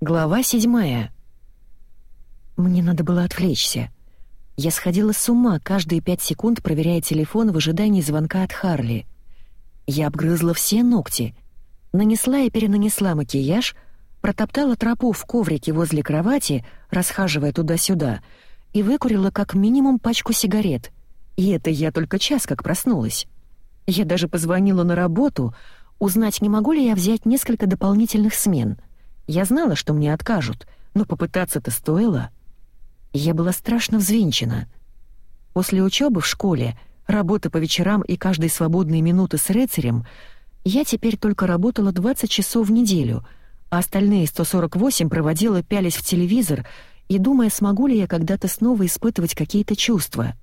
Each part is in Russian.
Глава седьмая. Мне надо было отвлечься. Я сходила с ума, каждые пять секунд проверяя телефон в ожидании звонка от Харли. Я обгрызла все ногти, нанесла и перенанесла макияж, протоптала тропу в коврике возле кровати, расхаживая туда-сюда, и выкурила как минимум пачку сигарет. И это я только час как проснулась. Я даже позвонила на работу, узнать, не могу ли я взять несколько дополнительных смен — я знала, что мне откажут, но попытаться-то стоило. Я была страшно взвинчена. После учебы в школе, работы по вечерам и каждой свободной минуты с рыцарем, я теперь только работала 20 часов в неделю, а остальные 148 проводила пялись в телевизор и думая, смогу ли я когда-то снова испытывать какие-то чувства.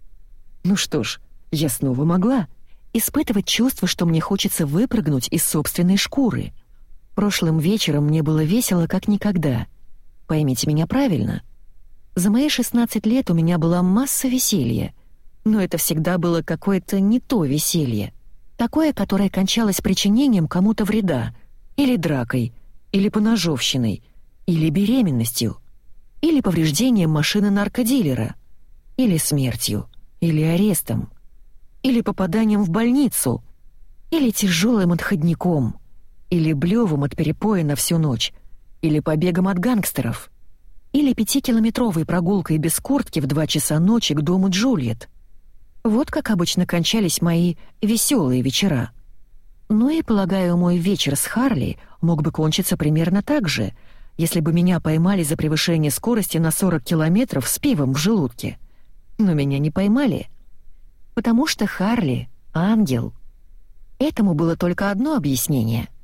Ну что ж, я снова могла. Испытывать чувство, что мне хочется выпрыгнуть из собственной шкуры — Прошлым вечером мне было весело как никогда. Поймите меня правильно. За мои 16 лет у меня была масса веселья, но это всегда было какое-то не то веселье. Такое, которое кончалось причинением кому-то вреда, или дракой, или поножовщиной, или беременностью, или повреждением машины наркодилера, или смертью, или арестом, или попаданием в больницу, или тяжелым отходником — или блевом от перепоя на всю ночь, или побегом от гангстеров, или пятикилометровой прогулкой без куртки в два часа ночи к дому Джульет. Вот как обычно кончались мои веселые вечера. Ну и, полагаю, мой вечер с Харли мог бы кончиться примерно так же, если бы меня поймали за превышение скорости на 40 километров с пивом в желудке. Но меня не поймали. Потому что Харли — ангел. Этому было только одно объяснение —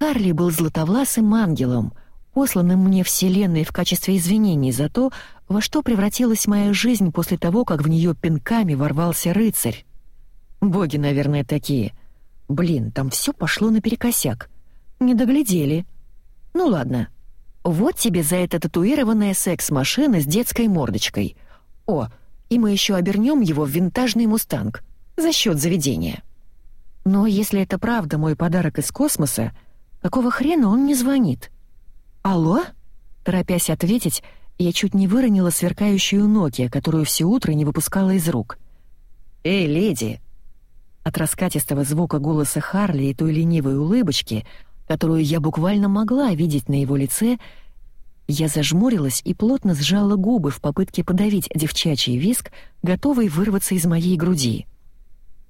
Карли был златовласым ангелом, посланным мне Вселенной в качестве извинений за то, во что превратилась моя жизнь после того, как в нее пинками ворвался рыцарь. Боги, наверное, такие. Блин, там все пошло наперекосяк. Не доглядели. Ну ладно. Вот тебе за это татуированная секс-машина с детской мордочкой. О, и мы еще обернем его в винтажный мустанг. За счет заведения. Но если это правда мой подарок из космоса, Какого хрена он не звонит? Алло? Торопясь ответить, я чуть не выронила сверкающую Nokia, которую все утро не выпускала из рук. «Эй, леди!» От раскатистого звука голоса Харли и той ленивой улыбочки, которую я буквально могла видеть на его лице, я зажмурилась и плотно сжала губы в попытке подавить девчачий виск, готовый вырваться из моей груди.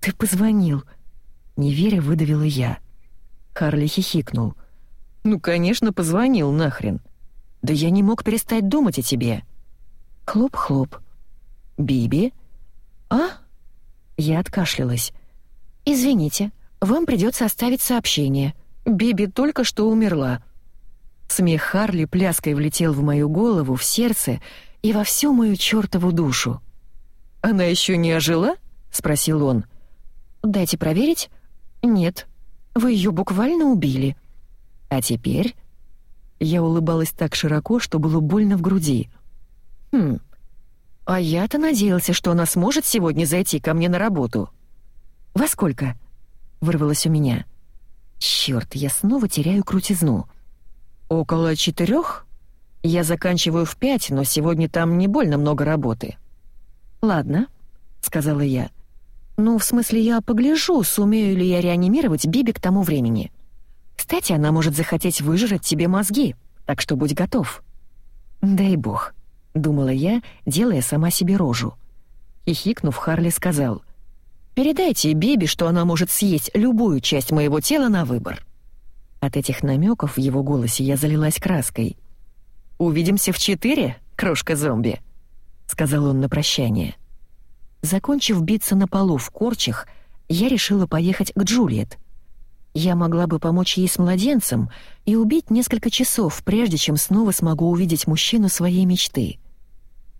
«Ты позвонил!» — неверя выдавила я. Харли хихикнул. «Ну, конечно, позвонил нахрен. Да я не мог перестать думать о тебе». Хлоп-хлоп. «Биби?» «А?» Я откашлялась. «Извините, вам придется оставить сообщение. Биби только что умерла». Смех Харли пляской влетел в мою голову, в сердце и во всю мою чертову душу. «Она еще не ожила?» — спросил он. «Дайте проверить». «Нет», вы ее буквально убили. А теперь...» Я улыбалась так широко, что было больно в груди. «Хм, а я-то надеялся, что она сможет сегодня зайти ко мне на работу». «Во сколько?» — вырвалось у меня. «Чёрт, я снова теряю крутизну». «Около четырех? Я заканчиваю в пять, но сегодня там не больно много работы». «Ладно», — сказала я. «Ну, в смысле, я погляжу, сумею ли я реанимировать Биби к тому времени. Кстати, она может захотеть выжрать тебе мозги, так что будь готов». «Дай бог», — думала я, делая сама себе рожу. И хикнув, Харли сказал, «Передайте Биби, что она может съесть любую часть моего тела на выбор». От этих намеков в его голосе я залилась краской. «Увидимся в четыре, крошка-зомби», — сказал он на прощание. Закончив биться на полу в корчах, я решила поехать к Джульет. Я могла бы помочь ей с младенцем и убить несколько часов, прежде чем снова смогу увидеть мужчину своей мечты.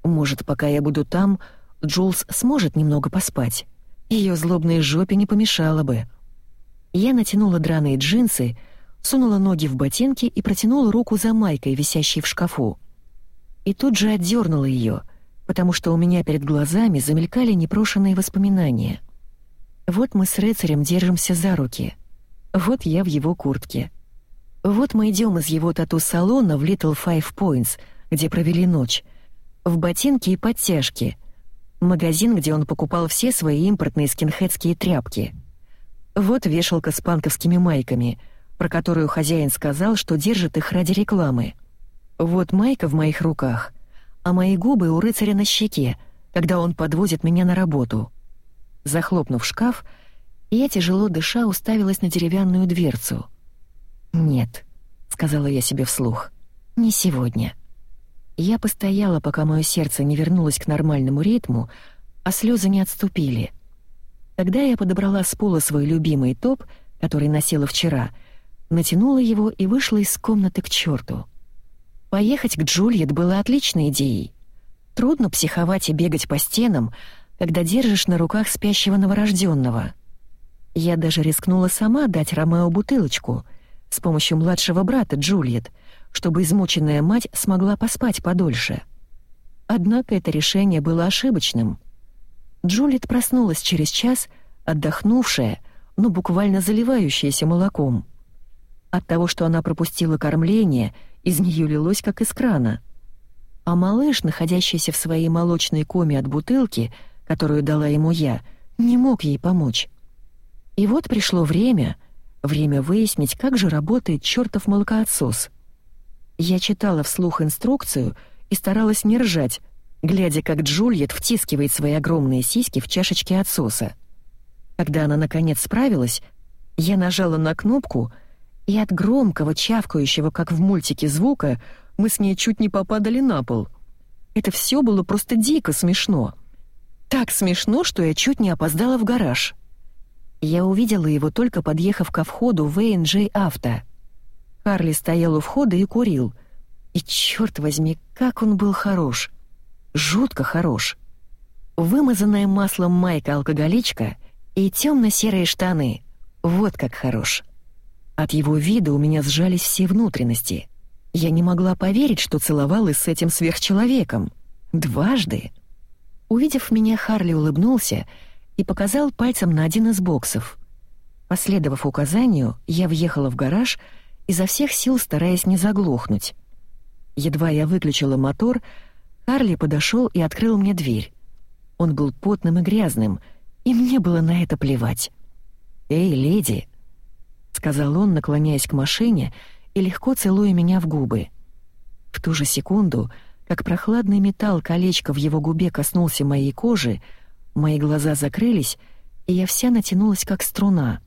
Может, пока я буду там, Джулс сможет немного поспать. Ее злобной жопе не помешало бы. Я натянула драные джинсы, сунула ноги в ботинки и протянула руку за майкой, висящей в шкафу. И тут же отдернула ее — потому что у меня перед глазами замелькали непрошенные воспоминания. Вот мы с рыцарем держимся за руки. Вот я в его куртке. Вот мы идем из его тату-салона в Little Five Points, где провели ночь, в ботинки и подтяжки, магазин, где он покупал все свои импортные скинхедские тряпки. Вот вешалка с панковскими майками, про которую хозяин сказал, что держит их ради рекламы. Вот майка в моих руках, а мои губы у рыцаря на щеке, когда он подвозит меня на работу. Захлопнув шкаф, я, тяжело дыша, уставилась на деревянную дверцу. «Нет», — сказала я себе вслух, — «не сегодня». Я постояла, пока мое сердце не вернулось к нормальному ритму, а слезы не отступили. Тогда я подобрала с пола свой любимый топ, который носила вчера, натянула его и вышла из комнаты к черту. Поехать к Джульет было отличной идеей. Трудно психовать и бегать по стенам, когда держишь на руках спящего новорожденного. Я даже рискнула сама дать Ромео бутылочку с помощью младшего брата Джульет, чтобы измученная мать смогла поспать подольше. Однако это решение было ошибочным. Джульет проснулась через час, отдохнувшая, но буквально заливающаяся молоком. От того, что она пропустила кормление, из нее лилось как из крана. А малыш, находящийся в своей молочной коме от бутылки, которую дала ему я, не мог ей помочь. И вот пришло время, время выяснить, как же работает чертов молокоотсос. Я читала вслух инструкцию и старалась не ржать, глядя, как Джульет втискивает свои огромные сиськи в чашечки отсоса. Когда она наконец справилась, я нажала на кнопку — и от громкого, чавкающего, как в мультике, звука мы с ней чуть не попадали на пол. Это все было просто дико смешно. Так смешно, что я чуть не опоздала в гараж. Я увидела его только подъехав ко входу в A&J Авто. Харли стоял у входа и курил. И черт возьми, как он был хорош. Жутко хорош. Вымазанная маслом майка-алкоголичка и темно-серые штаны. Вот как хорош. От его вида у меня сжались все внутренности. Я не могла поверить, что целовалась с этим сверхчеловеком. Дважды. Увидев меня, Харли улыбнулся и показал пальцем на один из боксов. Последовав указанию, я въехала в гараж, изо всех сил стараясь не заглохнуть. Едва я выключила мотор, Харли подошел и открыл мне дверь. Он был потным и грязным, и мне было на это плевать. «Эй, леди!» — сказал он, наклоняясь к машине и легко целуя меня в губы. В ту же секунду, как прохладный металл колечка в его губе коснулся моей кожи, мои глаза закрылись, и я вся натянулась как струна.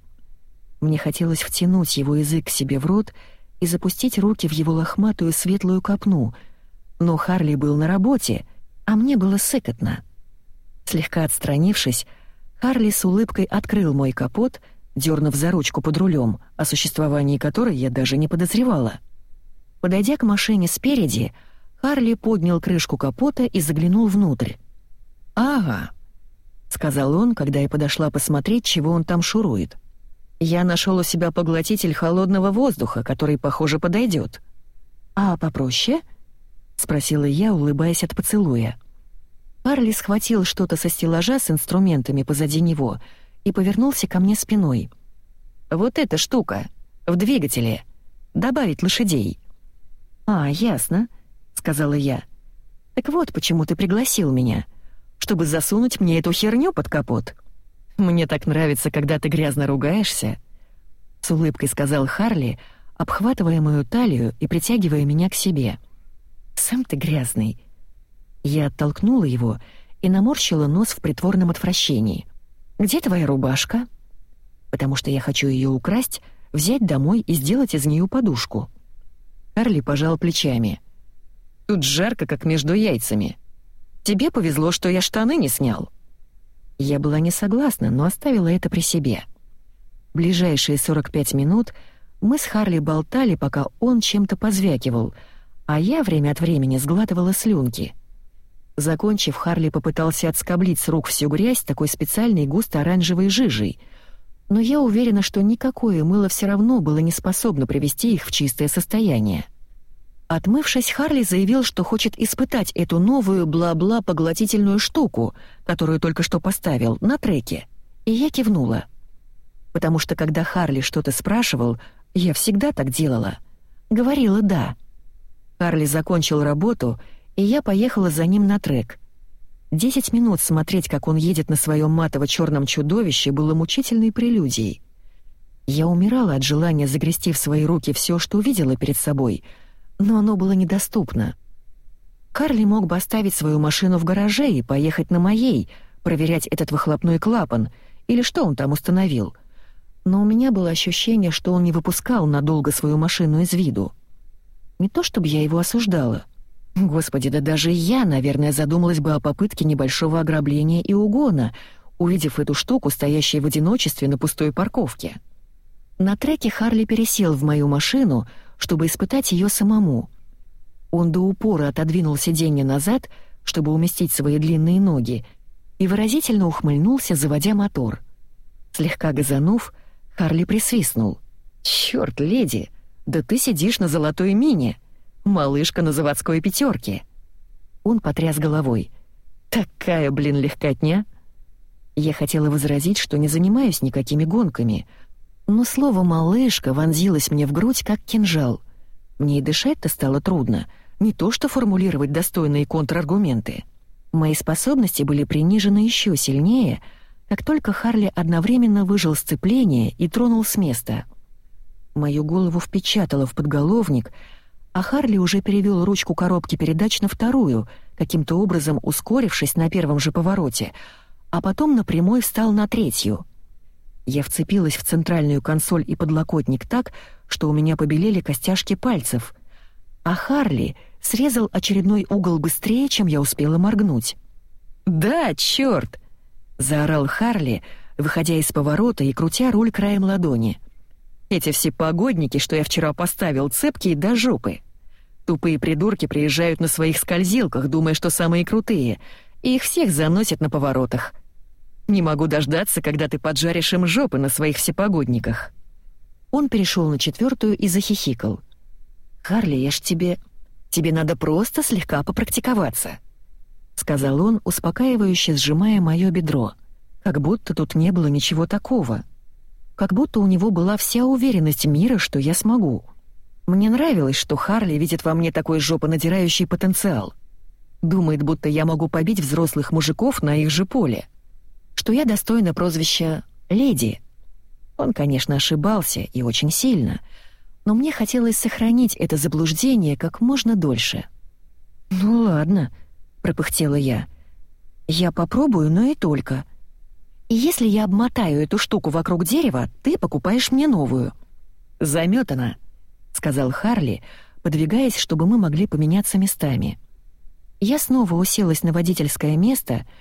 Мне хотелось втянуть его язык к себе в рот и запустить руки в его лохматую светлую копну, но Харли был на работе, а мне было сыкотно. Слегка отстранившись, Харли с улыбкой открыл мой капот — дернув за ручку под рулем, о существовании которой я даже не подозревала. Подойдя к машине спереди, Харли поднял крышку капота и заглянул внутрь. «Ага», — сказал он, когда я подошла посмотреть, чего он там шурует. «Я нашел у себя поглотитель холодного воздуха, который, похоже, подойдет. «А попроще?» — спросила я, улыбаясь от поцелуя. Харли схватил что-то со стеллажа с инструментами позади него — и повернулся ко мне спиной. «Вот эта штука, в двигателе. Добавить лошадей». «А, ясно», — сказала я. «Так вот почему ты пригласил меня. Чтобы засунуть мне эту херню под капот. Мне так нравится, когда ты грязно ругаешься», — с улыбкой сказал Харли, обхватывая мою талию и притягивая меня к себе. «Сам ты грязный». Я оттолкнула его и наморщила нос в притворном отвращении — «Где твоя рубашка?» «Потому что я хочу ее украсть, взять домой и сделать из нее подушку». Карли пожал плечами. «Тут жарко, как между яйцами. Тебе повезло, что я штаны не снял». Я была не согласна, но оставила это при себе. Ближайшие 45 минут мы с Харли болтали, пока он чем-то позвякивал, а я время от времени сглатывала слюнки — Закончив, Харли попытался отскоблить с рук всю грязь такой специальной густо-оранжевой жижей, но я уверена, что никакое мыло все равно было не способно привести их в чистое состояние. Отмывшись, Харли заявил, что хочет испытать эту новую бла-бла поглотительную штуку, которую только что поставил, на треке, и я кивнула. Потому что когда Харли что-то спрашивал, Я всегда так делала. Говорила «да». Харли закончил работу, и я поехала за ним на трек. Десять минут смотреть, как он едет на своем матово-черном чудовище, было мучительной прелюдией. Я умирала от желания загрести в свои руки все, что увидела перед собой, но оно было недоступно. Карли мог бы оставить свою машину в гараже и поехать на моей, проверять этот выхлопной клапан, или что он там установил. Но у меня было ощущение, что он не выпускал надолго свою машину из виду. Не то чтобы я его осуждала. Господи, да даже я, наверное, задумалась бы о попытке небольшого ограбления и угона, увидев эту штуку, стоящей в одиночестве на пустой парковке. На треке Харли пересел в мою машину, чтобы испытать ее самому. Он до упора отодвинул сиденье назад, чтобы уместить свои длинные ноги, и выразительно ухмыльнулся, заводя мотор. Слегка газанув, Харли присвистнул. «Чёрт, леди, да ты сидишь на золотой мине! Малышка на заводской пятерке!» Он потряс головой. «Такая, блин, легкотня!» Я хотела возразить, что не занимаюсь никакими гонками — но слово «малышка» вонзилось мне в грудь, как кинжал. Мне и дышать-то стало трудно, не то что формулировать достойные контраргументы. Мои способности были принижены еще сильнее, как только Харли одновременно выжил сцепление и тронул с места. Мою голову впечатало в подголовник, а Харли уже перевел ручку коробки передач на вторую, каким-то образом ускорившись на первом же повороте, а потом напрямую встал на третью — я вцепилась в центральную консоль и подлокотник так, что у меня побелели костяшки пальцев. А Харли срезал очередной угол быстрее, чем я успела моргнуть. «Да, чёрт!» — заорал Харли, выходя из поворота и крутя руль краем ладони. «Эти все погодники, что я вчера поставил, цепкие до жопы. Тупые придурки приезжают на своих скользилках, думая, что самые крутые, и их всех заносят на поворотах. Не могу дождаться, когда ты поджаришь им жопы на своих всепогодниках». Он перешел на четвертую и захихикал. «Харли, я ж тебе... Тебе надо просто слегка попрактиковаться», — сказал он, успокаивающе сжимая мое бедро. Как будто тут не было ничего такого. Как будто у него была вся уверенность мира, что я смогу. Мне нравилось, что Харли видит во мне такой жопонадирающий потенциал. Думает, будто я могу побить взрослых мужиков на их же поле что я достойна прозвища «леди». Он, конечно, ошибался и очень сильно, но мне хотелось сохранить это заблуждение как можно дольше. «Ну ладно», — пропыхтела я. «Я попробую, но и только. Если я обмотаю эту штуку вокруг дерева, ты покупаешь мне новую». «Замётана», — сказал Харли, подвигаясь, чтобы мы могли поменяться местами. Я снова уселась на водительское место —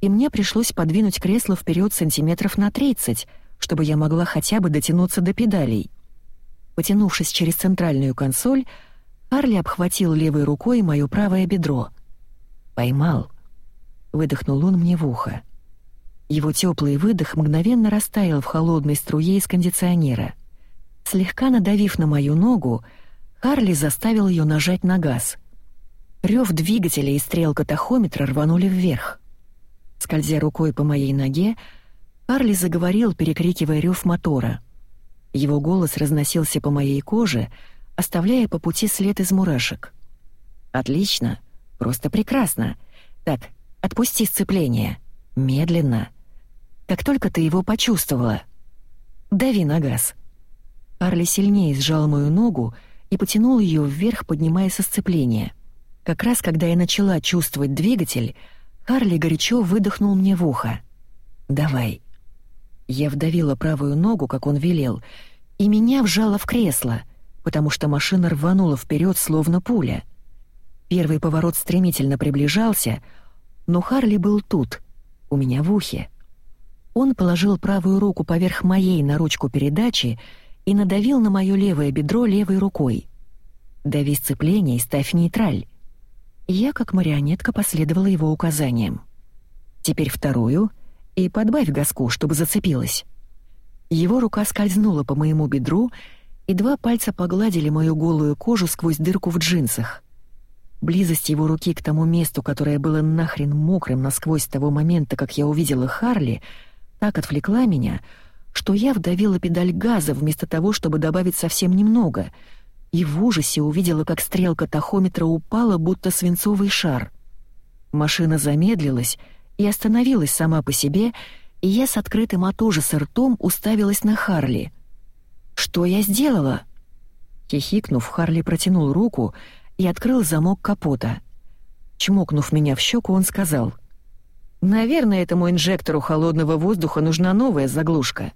и мне пришлось подвинуть кресло вперед сантиметров на 30, чтобы я могла хотя бы дотянуться до педалей. Потянувшись через центральную консоль, Арли обхватил левой рукой моё правое бедро. «Поймал», — выдохнул он мне в ухо. Его теплый выдох мгновенно растаял в холодной струе из кондиционера. Слегка надавив на мою ногу, Харли заставил ее нажать на газ. Рев двигателя и стрелка тахометра рванули вверх. Скользя рукой по моей ноге, Арли заговорил, перекрикивая рев мотора. Его голос разносился по моей коже, оставляя по пути след из мурашек. «Отлично. Просто прекрасно. Так, отпусти сцепление. Медленно. Как только ты его почувствовала. Дави на газ». Арли сильнее сжал мою ногу и потянул ее вверх, поднимая со сцепления. Как раз когда я начала чувствовать двигатель, Карли горячо выдохнул мне в ухо. «Давай». Я вдавила правую ногу, как он велел, и меня вжало в кресло, потому что машина рванула вперед, словно пуля. Первый поворот стремительно приближался, но Харли был тут, у меня в ухе. Он положил правую руку поверх моей на ручку передачи и надавил на моё левое бедро левой рукой. «Дави сцепление и ставь нейтраль». Я, как марионетка, последовала его указаниям. Теперь вторую и подбавь газку, чтобы зацепилась. Его рука скользнула по моему бедру, и два пальца погладили мою голую кожу сквозь дырку в джинсах. Близость его руки к тому месту, которое было нахрен мокрым насквозь с того момента, как я увидела Харли, так отвлекла меня, что я вдавила педаль газа вместо того, чтобы добавить совсем немного, и в ужасе увидела, как стрелка тахометра упала, будто свинцовый шар. Машина замедлилась и остановилась сама по себе, и я с открытым от ужаса ртом уставилась на Харли. «Что я сделала?» Хихикнув, Харли протянул руку и открыл замок капота. Чмокнув меня в щеку, он сказал, «Наверное, этому инжектору холодного воздуха нужна новая заглушка.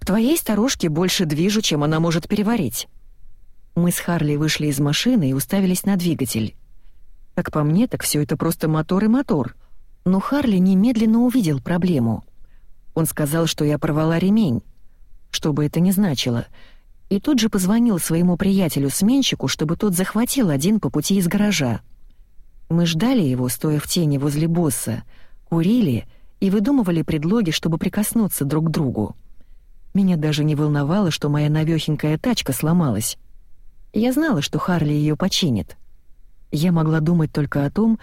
В твоей сторожке больше движу, чем она может переварить». Мы с Харли вышли из машины и уставились на двигатель. Как по мне, так все это просто мотор и мотор. Но Харли немедленно увидел проблему. Он сказал, что я порвала ремень. Что бы это ни значило — и тут же позвонил своему приятелю-сменщику, чтобы тот захватил один по пути из гаража. Мы ждали его, стоя в тени возле босса, курили и выдумывали предлоги, чтобы прикоснуться друг к другу. Меня даже не волновало, что моя навёхенькая тачка сломалась. Я знала, что Харли ее починит. Я могла думать только о том,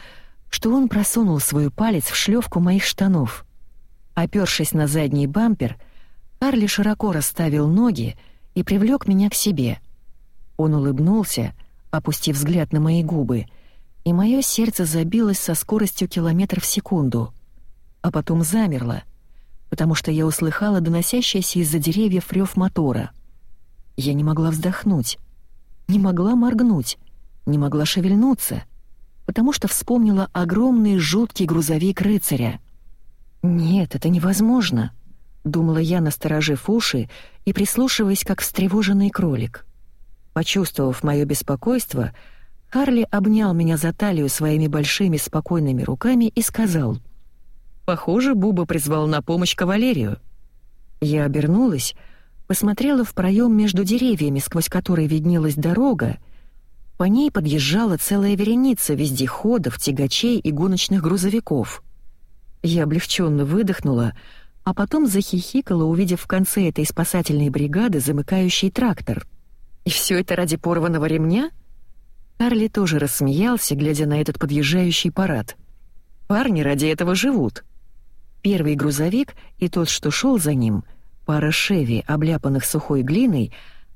что он просунул свой палец в шлёвку моих штанов. Опёршись на задний бампер, Харли широко расставил ноги и привлек меня к себе. Он улыбнулся, опустив взгляд на мои губы, и мое сердце забилось со скоростью километр в секунду, а потом замерло, потому что я услыхала доносящийся из-за деревьев рев мотора. Я не могла вздохнуть, не могла моргнуть, не могла шевельнуться, потому что вспомнила огромный жуткий грузовик рыцаря. «Нет, это невозможно», — думала я, насторожив уши и прислушиваясь, как встревоженный кролик. Почувствовав мое беспокойство, Харли обнял меня за талию своими большими спокойными руками и сказал, «Похоже, Буба призвал на помощь кавалерию». Я обернулась, посмотрела в проем между деревьями, сквозь который виднелась дорога, по ней подъезжала целая вереница вездеходов, тягачей и гоночных грузовиков. Я облегченно выдохнула, а потом захихикала, увидев в конце этой спасательной бригады замыкающий трактор. «И все это ради порванного ремня?» Карли тоже рассмеялся, глядя на этот подъезжающий парад. «Парни ради этого живут». Первый грузовик и тот, что шел за ним, пара шеви, обляпанных сухой глиной,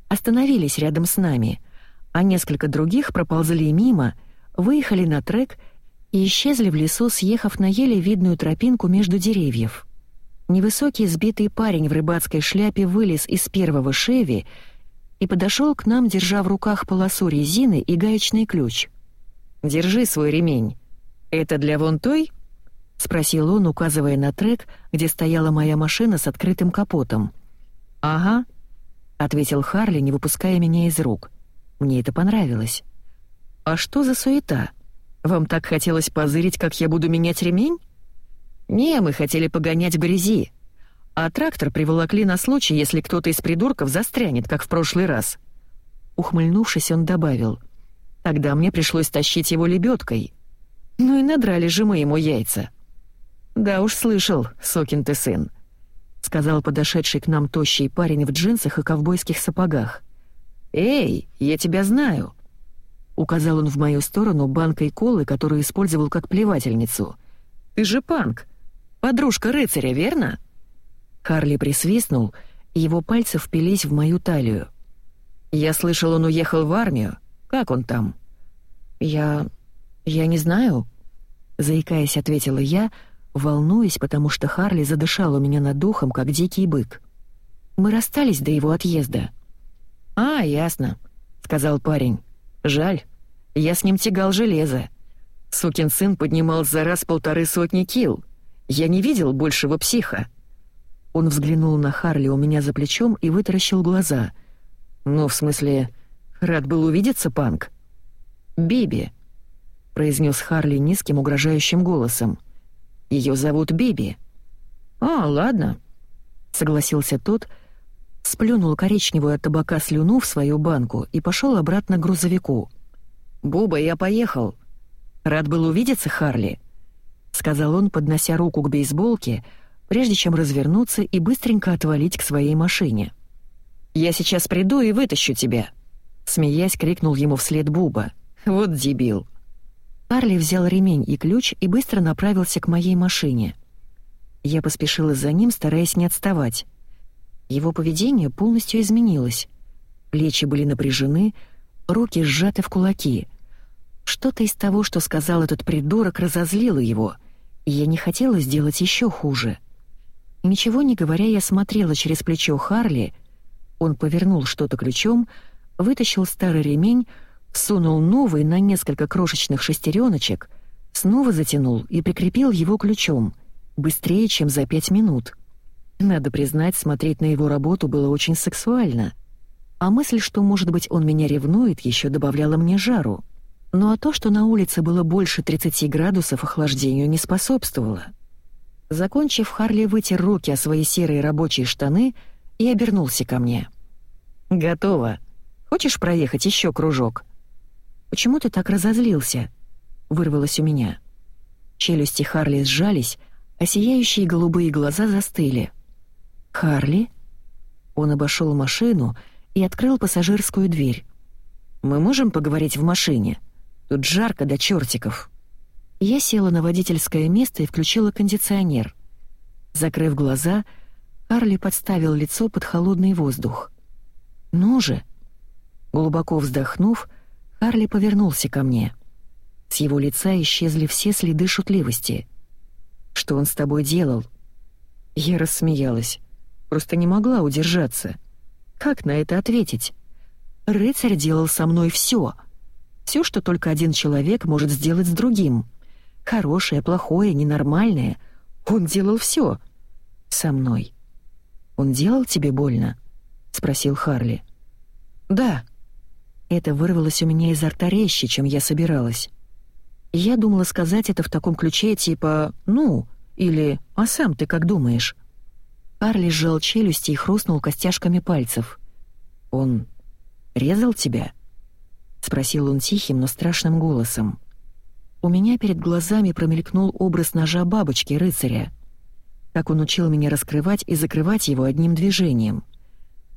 остановились рядом с нами, а несколько других проползли мимо, выехали на трек и исчезли в лесу, съехав на еле видную тропинку между деревьев. Невысокий сбитый парень в рыбацкой шляпе вылез из первого шеви и подошел к нам, держа в руках полосу резины и гаечный ключ. «Держи свой ремень. Это для вон той?» — спросил он, указывая на трек, где стояла моя машина с открытым капотом. «Ага», — ответил Харли, не выпуская меня из рук. Мне это понравилось. «А что за суета? Вам так хотелось позырить, как я буду менять ремень?» «Не, мы хотели погонять в грязи. А трактор приволокли на случай, если кто-то из придурков застрянет, как в прошлый раз». Ухмыльнувшись, он добавил. «Тогда мне пришлось тащить его лебедкой. Ну и надрали же мы ему яйца». «Да уж слышал, сокин ты сын», — сказал подошедший к нам тощий парень в джинсах и ковбойских сапогах. «Эй, я тебя знаю», — указал он в мою сторону банкой колы, которую использовал как плевательницу. «Ты же панк, Подружка рыцаря, верно?» Харли присвистнул, и его пальцы впились в мою талию. «Я слышал, он уехал в армию. Как он там?» «Я... я не знаю», — заикаясь, ответила я, волнуясь, потому что Харли задышал у меня над духом, как дикий бык. «Мы расстались до его отъезда». «А, ясно», — сказал парень. «Жаль. Я с ним тягал железо. Сукин сын поднимал за раз полторы сотни килл. Я не видел большего психа». Он взглянул на Харли у меня за плечом и вытаращил глаза. «Ну, в смысле, рад был увидеться, Панк?» «Биби», — произнес Харли низким угрожающим голосом. «Ее зовут Биби». «А, ладно», — согласился тот, сплюнул коричневую от табака слюну в свою банку и пошел обратно к грузовику. «Буба, я поехал. Рад был увидеться, Харли?» — сказал он, поднося руку к бейсболке, прежде чем развернуться и быстренько отвалить к своей машине. «Я сейчас приду и вытащу тебя!» Смеясь, крикнул ему вслед Буба. «Вот дебил!» Карли взял ремень и ключ и быстро направился к моей машине. Я поспешила за ним, стараясь не отставать. Его поведение полностью изменилось. Плечи были напряжены, руки сжаты в кулаки. Что-то из того, что сказал этот придурок, разозлило его, и я не хотела сделать еще хуже. Ничего не говоря, я смотрела через плечо Харли. Он повернул что-то ключом, вытащил старый ремень, сунул новый на несколько крошечных шестереночек, снова затянул и прикрепил его ключом, быстрее, чем за пять минут. Надо признать, смотреть на его работу было очень сексуально. А мысль, что, может быть, он меня ревнует, еще добавляла мне жару. Ну а то, что на улице было больше 30 градусов, охлаждению не способствовало. Закончив, Харли вытер руки о свои серые рабочие штаны и обернулся ко мне. «Готово. Хочешь проехать еще кружок?» «Почему ты так разозлился?» — вырвалось у меня. Челюсти Харли сжались, а сияющие голубые глаза застыли. «Харли?» Он обошел машину и открыл пассажирскую дверь. «Мы можем поговорить в машине? Тут жарко до чертиков». Я села на водительское место и включила кондиционер. Закрыв глаза, Харли подставил лицо под холодный воздух. «Ну же!» Глубоко вздохнув, Харли повернулся ко мне. С его лица исчезли все следы шутливости. «Что он с тобой делал?» Я рассмеялась. Просто не могла удержаться. Как на это ответить? Рыцарь делал со мной все. Все, что только один человек может сделать с другим. Хорошее, плохое, ненормальное. Он делал все. Со мной. «Он делал тебе больно?» — спросил Харли. «Да», это вырвалось у меня изо рта резче, чем я собиралась. Я думала сказать это в таком ключе, типа «ну» или «а сам ты как думаешь?». Карли сжал челюсти и хрустнул костяшками пальцев. «Он резал тебя?» — спросил он тихим, но страшным голосом. У меня перед глазами промелькнул образ ножа бабочки рыцаря. Как он учил меня раскрывать и закрывать его одним движением.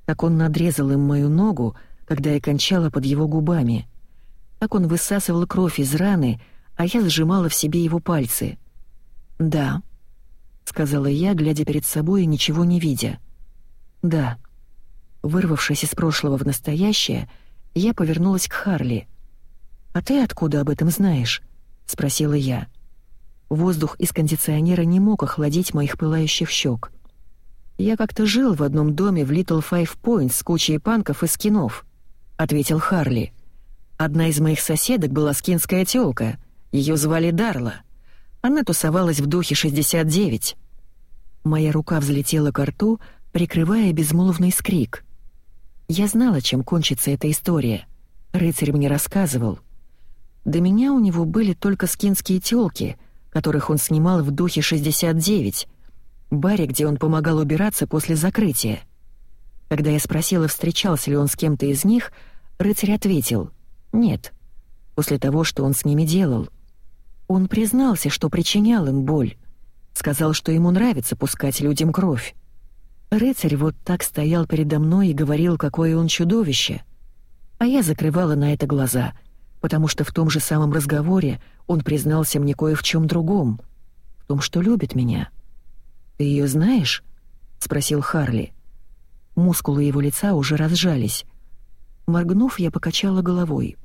Как он надрезал им мою ногу, когда я кончала под его губами. Так он высасывал кровь из раны, а я сжимала в себе его пальцы. «Да», — сказала я, глядя перед собой и ничего не видя. «Да». Вырвавшись из прошлого в настоящее, я повернулась к Харли. «А ты откуда об этом знаешь?» — спросила я. Воздух из кондиционера не мог охладить моих пылающих щек. Я как-то жил в одном доме в Little Five Points с кучей панков и скинов. — ответил Харли. «Одна из моих соседок была скинская тёлка. Её звали Дарла. Она тусовалась в духе 69». Моя рука взлетела к рту, прикрывая безмолвный скрик. Я знала, чем кончится эта история. Рыцарь мне рассказывал. До меня у него были только скинские тёлки, которых он снимал в духе 69, баре, где он помогал убираться после закрытия. Когда я спросила, встречался ли он с кем-то из них, рыцарь ответил «нет», после того, что он с ними делал. Он признался, что причинял им боль. Сказал, что ему нравится пускать людям кровь. Рыцарь вот так стоял передо мной и говорил, какое он чудовище. А я закрывала на это глаза, потому что в том же самом разговоре он признался мне кое в чем другом, в том, что любит меня. «Ты ее знаешь?» — спросил Харли. Мускулы его лица уже разжались. Моргнув, я покачала головой.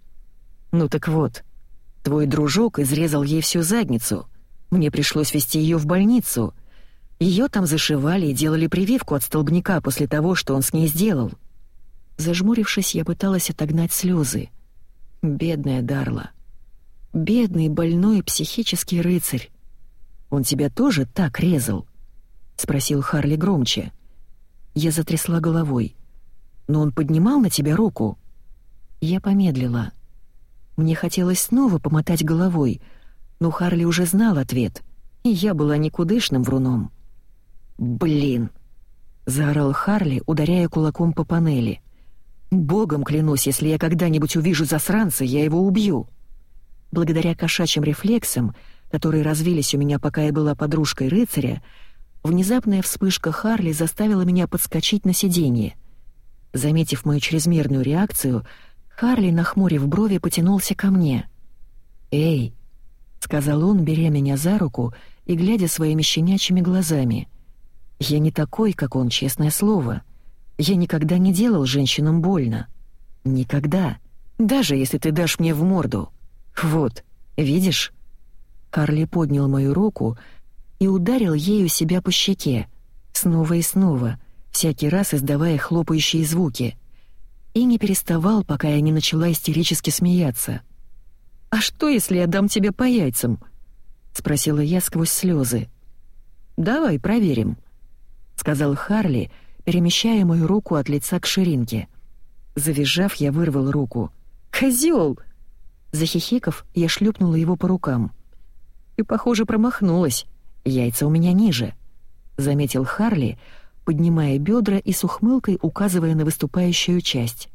«Ну так вот, твой дружок изрезал ей всю задницу. Мне пришлось вести ее в больницу. Ее там зашивали и делали прививку от столбняка после того, что он с ней сделал». Зажмурившись, я пыталась отогнать слезы. Бедная Дарла. Бедный, больной, психический рыцарь. «Он тебя тоже так резал?» — спросил Харли громче. Я затрясла головой. «Но он поднимал на тебя руку?» Я помедлила. Мне хотелось снова помотать головой, но Харли уже знал ответ, и я была никудышным вруном. «Блин!» — заорал Харли, ударяя кулаком по панели. «Богом клянусь, если я когда-нибудь увижу засранца, я его убью!» Благодаря кошачьим рефлексам, которые развились у меня, пока я была подружкой рыцаря, Внезапная вспышка Харли заставила меня подскочить на сиденье. Заметив мою чрезмерную реакцию, Харли, нахмурив брови, потянулся ко мне. «Эй!» — сказал он, беря меня за руку и глядя своими щенячьими глазами. «Я не такой, как он, честное слово. Я никогда не делал женщинам больно. Никогда. Даже если ты дашь мне в морду. Вот, видишь?» Карли поднял мою руку и ударил ею себя по щеке, снова и снова, всякий раз издавая хлопающие звуки. И не переставал, пока я не начала истерически смеяться. «А что, если я дам тебе по яйцам?» — спросила я сквозь слезы. «Давай проверим», — сказал Харли, перемещая мою руку от лица к ширинке. Завизжав, я вырвал руку. «Козёл!» Захихиков, я шлепнула его по рукам. «Ты, похоже, промахнулась. Яйца у меня ниже», — заметил Харли, поднимая бедра и с ухмылкой указывая на выступающую часть.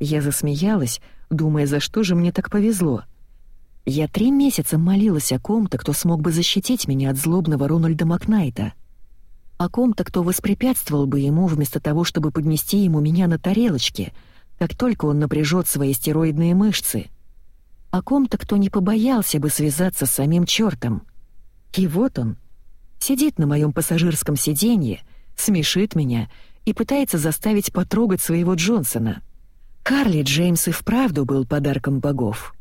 Я засмеялась, думая, за что же мне так повезло. Я три месяца молилась о ком-то, кто смог бы защитить меня от злобного Рональда Макнайта. О ком-то, кто воспрепятствовал бы ему вместо того, чтобы поднести ему меня на тарелочке, как только он напряжет свои стероидные мышцы. О ком-то, кто не побоялся бы связаться с самим чертом. И вот он. Сидит на моем пассажирском сиденье, смешит меня и пытается заставить потрогать своего Джонсона. Карли Джеймс и вправду был подарком богов.